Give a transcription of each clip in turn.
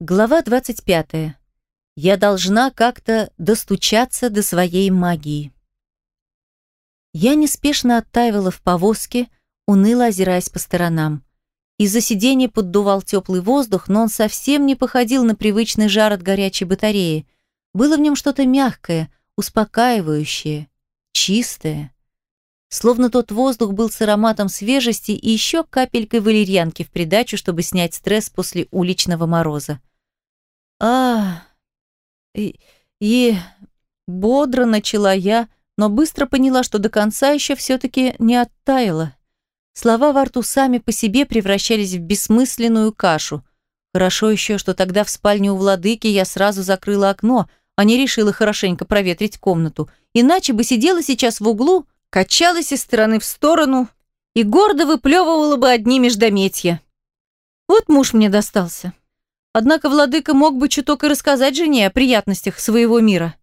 Глава 25. Я должна как-то достучаться до своей магии. Я неспешно оттаивала в повозке, уныло озираясь по сторонам. Из-за сиденья поддувал теплый воздух, но он совсем не походил на привычный жар от горячей батареи. Было в нем что-то мягкое, успокаивающее, чистое. Словно тот воздух был с ароматом свежести и еще капелькой валерьянки в придачу, чтобы снять стресс после уличного мороза. А, и, и бодро начала я, но быстро поняла, что до конца еще все-таки не оттаяла. Слова во рту сами по себе превращались в бессмысленную кашу. Хорошо еще, что тогда в спальне у владыки я сразу закрыла окно, а не решила хорошенько проветрить комнату. Иначе бы сидела сейчас в углу, качалась из стороны в сторону и гордо выплевывала бы одни междометья. Вот муж мне достался. Однако владыка мог бы чуток и рассказать жене о приятностях своего мира.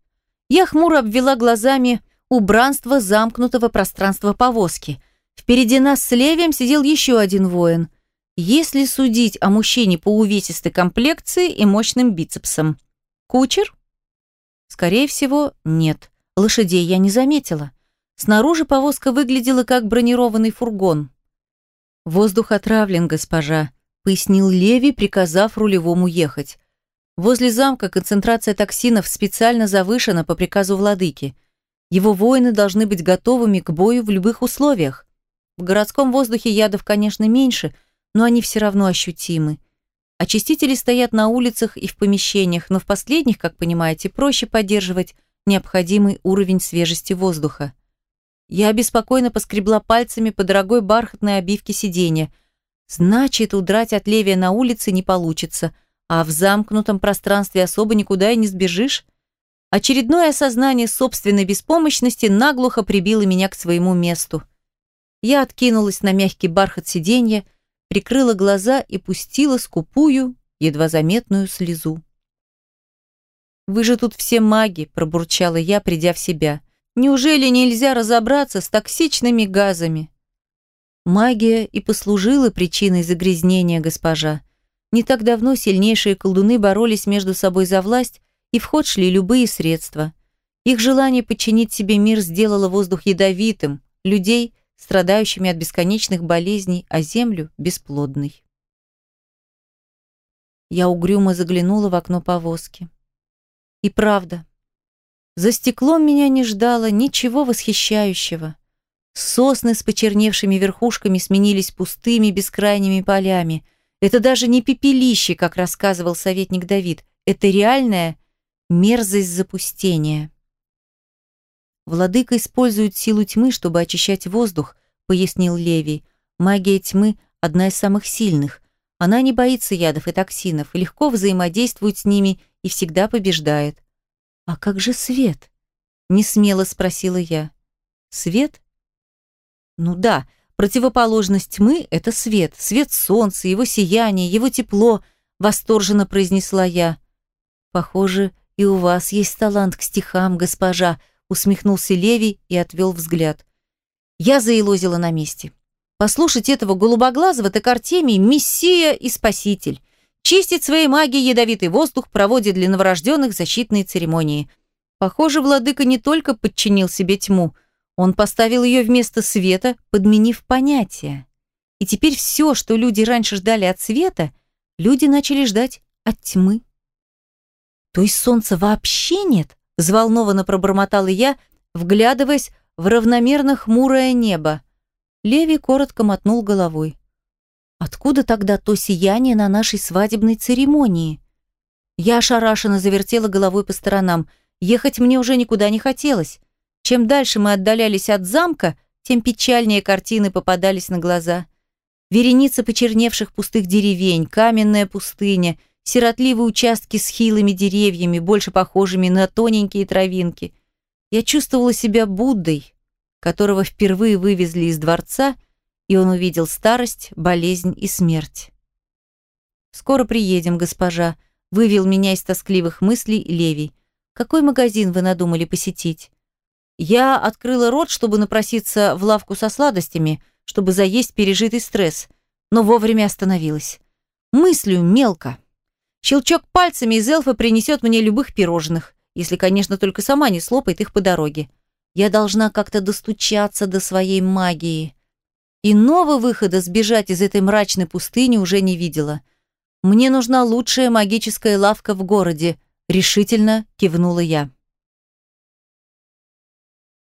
Я хмуро обвела глазами убранство замкнутого пространства повозки. Впереди нас с Левием сидел еще один воин. Если судить о мужчине по увесистой комплекции и мощным бицепсам. Кучер? Скорее всего, нет. Лошадей я не заметила. Снаружи повозка выглядела как бронированный фургон. «Воздух отравлен, госпожа», пояснил Леви, приказав рулевому ехать. Возле замка концентрация токсинов специально завышена по приказу владыки. Его воины должны быть готовыми к бою в любых условиях. В городском воздухе ядов, конечно, меньше, но они все равно ощутимы. Очистители стоят на улицах и в помещениях, но в последних, как понимаете, проще поддерживать необходимый уровень свежести воздуха. Я беспокойно поскребла пальцами по дорогой бархатной обивке сиденья – Значит, удрать от Левия на улице не получится, а в замкнутом пространстве особо никуда и не сбежишь. Очередное осознание собственной беспомощности наглухо прибило меня к своему месту. Я откинулась на мягкий бархат сиденья, прикрыла глаза и пустила скупую, едва заметную слезу. «Вы же тут все маги», – пробурчала я, придя в себя. «Неужели нельзя разобраться с токсичными газами?» Магия и послужила причиной загрязнения госпожа. Не так давно сильнейшие колдуны боролись между собой за власть, и в ход шли любые средства. Их желание подчинить себе мир сделало воздух ядовитым, людей – страдающими от бесконечных болезней, а землю – бесплодной. Я угрюмо заглянула в окно повозки. И правда, за стеклом меня не ждало ничего восхищающего. Сосны с почерневшими верхушками сменились пустыми бескрайними полями. Это даже не пепелище, как рассказывал советник Давид. Это реальная мерзость запустения. Владыка использует силу тьмы, чтобы очищать воздух, пояснил Левий. Магия тьмы – одна из самых сильных. Она не боится ядов и токсинов, легко взаимодействует с ними и всегда побеждает. «А как же свет?» – несмело спросила я. «Свет ну да, противоположность тьмы – это свет, свет солнца, его сияние, его тепло, восторженно произнесла я. Похоже, и у вас есть талант к стихам, госпожа, усмехнулся Леви и отвел взгляд. Я заилозила на месте. Послушать этого голубоглазого так Артемий – мессия и спаситель. Чистит своей магией ядовитый воздух, проводит для новорожденных защитные церемонии. Похоже, владыка не только подчинил себе тьму – он поставил ее вместо света, подменив понятие. И теперь все, что люди раньше ждали от света, люди начали ждать от тьмы. То есть солнца вообще нет? Взволнованно пробормотала я, вглядываясь в равномерно хмурое небо. Леви коротко мотнул головой. Откуда тогда то сияние на нашей свадебной церемонии? Я ошарашенно завертела головой по сторонам. Ехать мне уже никуда не хотелось. Чем дальше мы отдалялись от замка, тем печальнее картины попадались на глаза. Вереница почерневших пустых деревень, каменная пустыня, сиротливые участки с хилыми деревьями, больше похожими на тоненькие травинки. Я чувствовала себя Буддой, которого впервые вывезли из дворца, и он увидел старость, болезнь и смерть. «Скоро приедем, госпожа», — вывел меня из тоскливых мыслей Левий. «Какой магазин вы надумали посетить?» Я открыла рот, чтобы напроситься в лавку со сладостями, чтобы заесть пережитый стресс, но вовремя остановилась. Мыслю мелко. Щелчок пальцами из эльфа принесет мне любых пирожных, если, конечно, только сама не слопает их по дороге. Я должна как-то достучаться до своей магии. Иного выхода сбежать из этой мрачной пустыни уже не видела. Мне нужна лучшая магическая лавка в городе, решительно кивнула я.